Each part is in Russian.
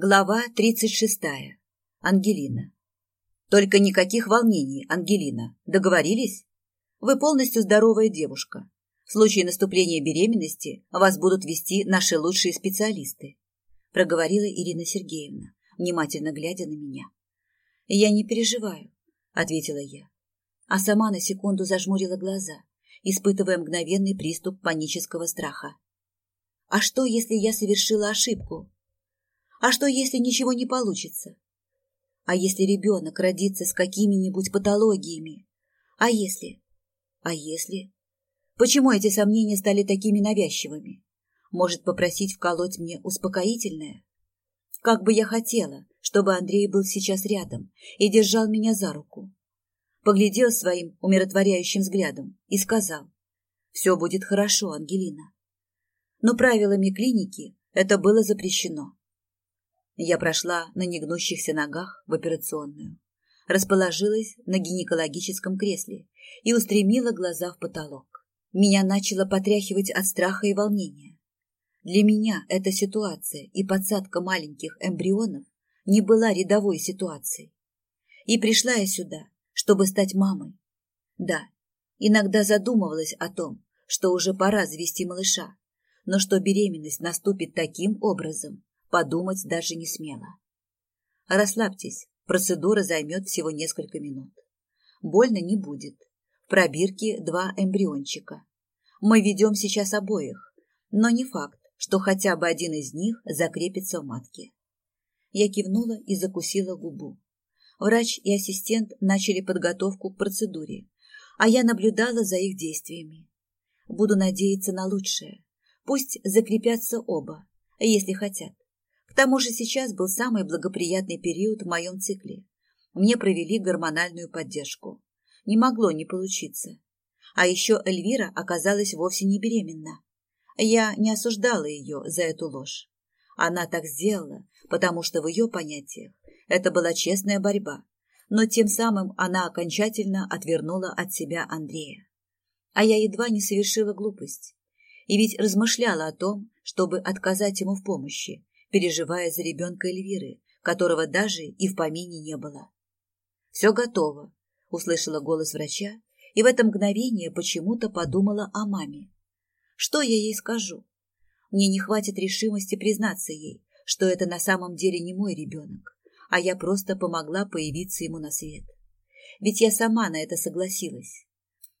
Глава 36. Ангелина. Только никаких волнений, Ангелина. Договорились? Вы полностью здоровая девушка. В случае наступления беременности вас будут вести наши лучшие специалисты, проговорила Ирина Сергеевна, внимательно глядя на меня. Я не переживаю, ответила я, а сама на секунду зажмурила глаза, испытывая мгновенный приступ панического страха. А что, если я совершила ошибку? А что, если ничего не получится? А если ребенок родится с какими-нибудь патологиями? А если? А если? Почему эти сомнения стали такими навязчивыми? Может, попросить вколоть мне успокоительное? Как бы я хотела, чтобы Андрей был сейчас рядом и держал меня за руку. Поглядел своим умиротворяющим взглядом и сказал, «Все будет хорошо, Ангелина». Но правилами клиники это было запрещено. Я прошла на негнущихся ногах в операционную, расположилась на гинекологическом кресле и устремила глаза в потолок. Меня начало потряхивать от страха и волнения. Для меня эта ситуация и подсадка маленьких эмбрионов не была рядовой ситуацией. И пришла я сюда, чтобы стать мамой. Да, иногда задумывалась о том, что уже пора завести малыша, но что беременность наступит таким образом, подумать даже не смела. Расслабьтесь, процедура займет всего несколько минут. Больно не будет. В пробирке два эмбриончика. Мы ведем сейчас обоих, но не факт, что хотя бы один из них закрепится в матке. Я кивнула и закусила губу. Врач и ассистент начали подготовку к процедуре, а я наблюдала за их действиями. Буду надеяться на лучшее. Пусть закрепятся оба, если хотят тому же сейчас был самый благоприятный период в моем цикле. Мне провели гормональную поддержку. Не могло не получиться. А еще Эльвира оказалась вовсе не беременна. Я не осуждала ее за эту ложь. Она так сделала, потому что в ее понятиях это была честная борьба, но тем самым она окончательно отвернула от себя Андрея. А я едва не совершила глупость. И ведь размышляла о том, чтобы отказать ему в помощи, переживая за ребенка Эльвиры, которого даже и в помине не было. «Все готово», — услышала голос врача, и в это мгновение почему-то подумала о маме. Что я ей скажу? Мне не хватит решимости признаться ей, что это на самом деле не мой ребенок, а я просто помогла появиться ему на свет. Ведь я сама на это согласилась.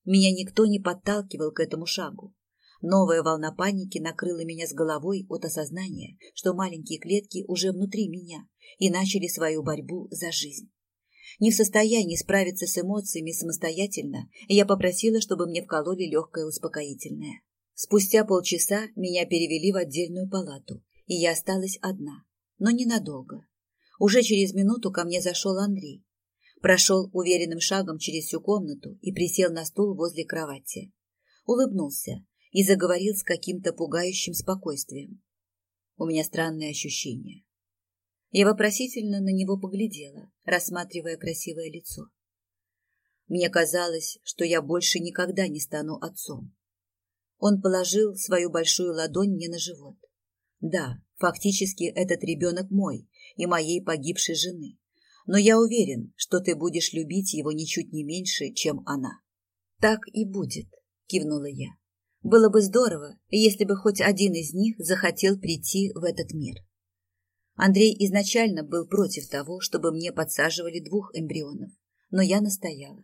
Меня никто не подталкивал к этому шагу. Новая волна паники накрыла меня с головой от осознания, что маленькие клетки уже внутри меня и начали свою борьбу за жизнь. Не в состоянии справиться с эмоциями самостоятельно, я попросила, чтобы мне вкололи легкое успокоительное. Спустя полчаса меня перевели в отдельную палату, и я осталась одна, но ненадолго. Уже через минуту ко мне зашел Андрей. Прошел уверенным шагом через всю комнату и присел на стул возле кровати. Улыбнулся, и заговорил с каким-то пугающим спокойствием. У меня странные ощущения. Я вопросительно на него поглядела, рассматривая красивое лицо. Мне казалось, что я больше никогда не стану отцом. Он положил свою большую ладонь мне на живот. Да, фактически этот ребенок мой и моей погибшей жены. Но я уверен, что ты будешь любить его ничуть не меньше, чем она. Так и будет, кивнула я. Было бы здорово, если бы хоть один из них захотел прийти в этот мир. Андрей изначально был против того, чтобы мне подсаживали двух эмбрионов, но я настояла.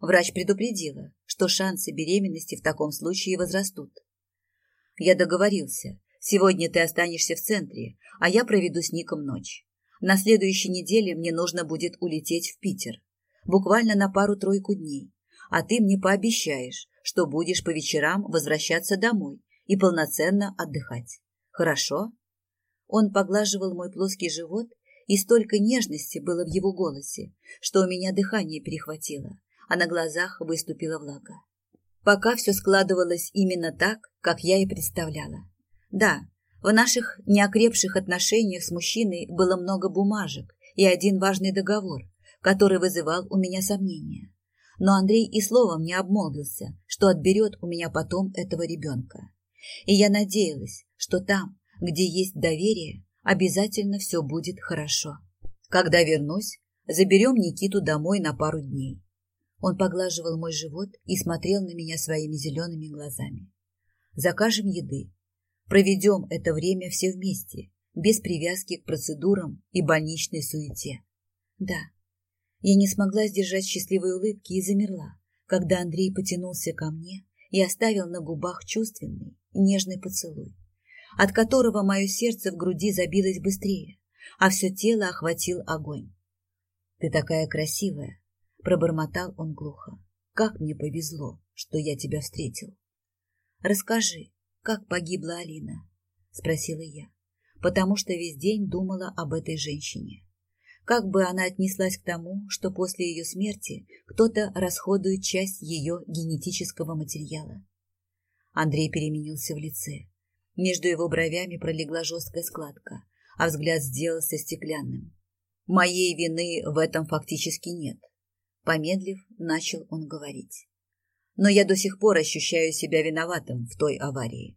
Врач предупредила, что шансы беременности в таком случае возрастут. Я договорился. Сегодня ты останешься в центре, а я проведу с Ником ночь. На следующей неделе мне нужно будет улететь в Питер. Буквально на пару-тройку дней. А ты мне пообещаешь, что будешь по вечерам возвращаться домой и полноценно отдыхать. Хорошо? Он поглаживал мой плоский живот, и столько нежности было в его голосе, что у меня дыхание перехватило, а на глазах выступила влага. Пока все складывалось именно так, как я и представляла. Да, в наших неокрепших отношениях с мужчиной было много бумажек и один важный договор, который вызывал у меня сомнения но Андрей и словом не обмолвился, что отберет у меня потом этого ребенка. И я надеялась, что там, где есть доверие, Обязательно все будет хорошо. Когда вернусь, заберем Никиту домой на пару дней. Он поглаживал мой живот и смотрел на меня своими зелеными глазами. Закажем еды. Проведем это время все вместе, без привязки к процедурам и больничной суете. Да, я не смогла сдержать счастливой улыбки и замерла, когда Андрей потянулся ко мне и оставил на губах чувственный, нежный поцелуй, от которого мое сердце в груди забилось быстрее, а все тело охватил огонь. «Ты такая красивая!» — пробормотал он глухо. «Как мне повезло, что я тебя встретил!» «Расскажи, как погибла Алина?» — спросила я, потому что весь день думала об этой женщине. Как бы она отнеслась к тому, что после ее смерти кто-то расходует часть ее генетического материала? Андрей переменился в лице. Между его бровями пролегла жесткая складка, а взгляд сделался стеклянным. Моей вины в этом фактически нет. Помедлив, начал он говорить. Но я до сих пор ощущаю себя виноватым в той аварии.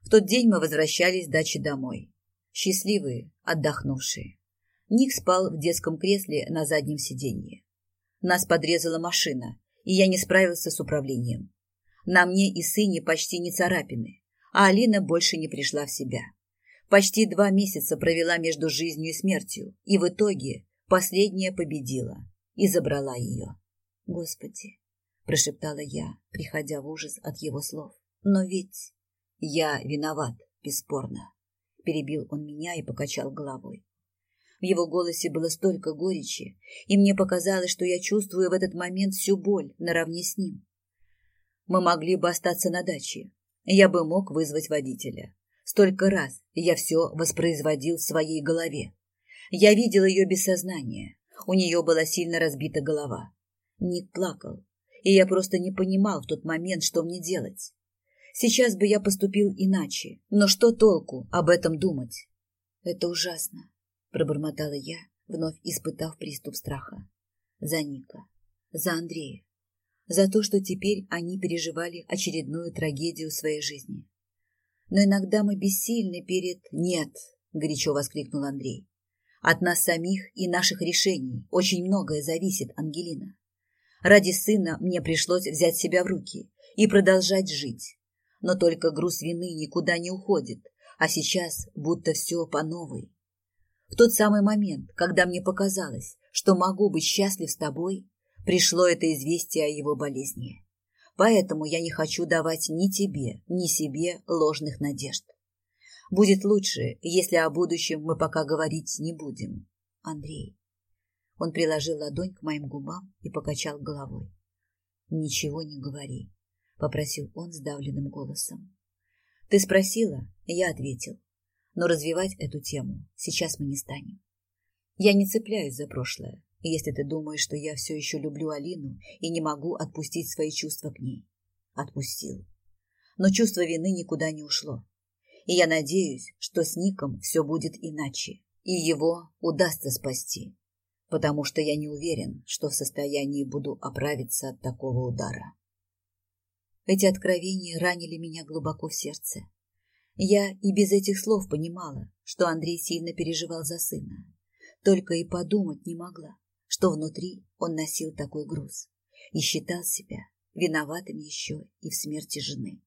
В тот день мы возвращались с дачи домой. Счастливые, отдохнувшие. Ник спал в детском кресле на заднем сиденье. Нас подрезала машина, и я не справился с управлением. На мне и сыне почти не царапины, а Алина больше не пришла в себя. Почти два месяца провела между жизнью и смертью, и в итоге последняя победила и забрала ее. «Господи!» – прошептала я, приходя в ужас от его слов. «Но ведь я виноват, бесспорно!» – перебил он меня и покачал головой. В его голосе было столько горечи, и мне показалось, что я чувствую в этот момент всю боль наравне с ним. Мы могли бы остаться на даче. Я бы мог вызвать водителя. Столько раз я все воспроизводил в своей голове. Я видел ее без сознания. У нее была сильно разбита голова. Ник плакал, и я просто не понимал в тот момент, что мне делать. Сейчас бы я поступил иначе, но что толку об этом думать? Это ужасно пробормотала я, вновь испытав приступ страха. За Ника, за Андрея, за то, что теперь они переживали очередную трагедию своей жизни. Но иногда мы бессильны перед... Нет, горячо воскликнул Андрей. От нас самих и наших решений очень многое зависит, Ангелина. Ради сына мне пришлось взять себя в руки и продолжать жить. Но только груз вины никуда не уходит, а сейчас будто все по новой. В тот самый момент, когда мне показалось, что могу быть счастлив с тобой, пришло это известие о его болезни. Поэтому я не хочу давать ни тебе, ни себе ложных надежд. Будет лучше, если о будущем мы пока говорить не будем. Андрей. Он приложил ладонь к моим губам и покачал головой. Ничего не говори, попросил он сдавленным голосом. Ты спросила, я ответил но развивать эту тему сейчас мы не станем. Я не цепляюсь за прошлое, если ты думаешь, что я все еще люблю Алину и не могу отпустить свои чувства к ней. Отпустил. Но чувство вины никуда не ушло. И я надеюсь, что с Ником все будет иначе, и его удастся спасти, потому что я не уверен, что в состоянии буду оправиться от такого удара. Эти откровения ранили меня глубоко в сердце. Я и без этих слов понимала, что Андрей сильно переживал за сына. Только и подумать не могла, что внутри он носил такой груз и считал себя виноватым еще и в смерти жены.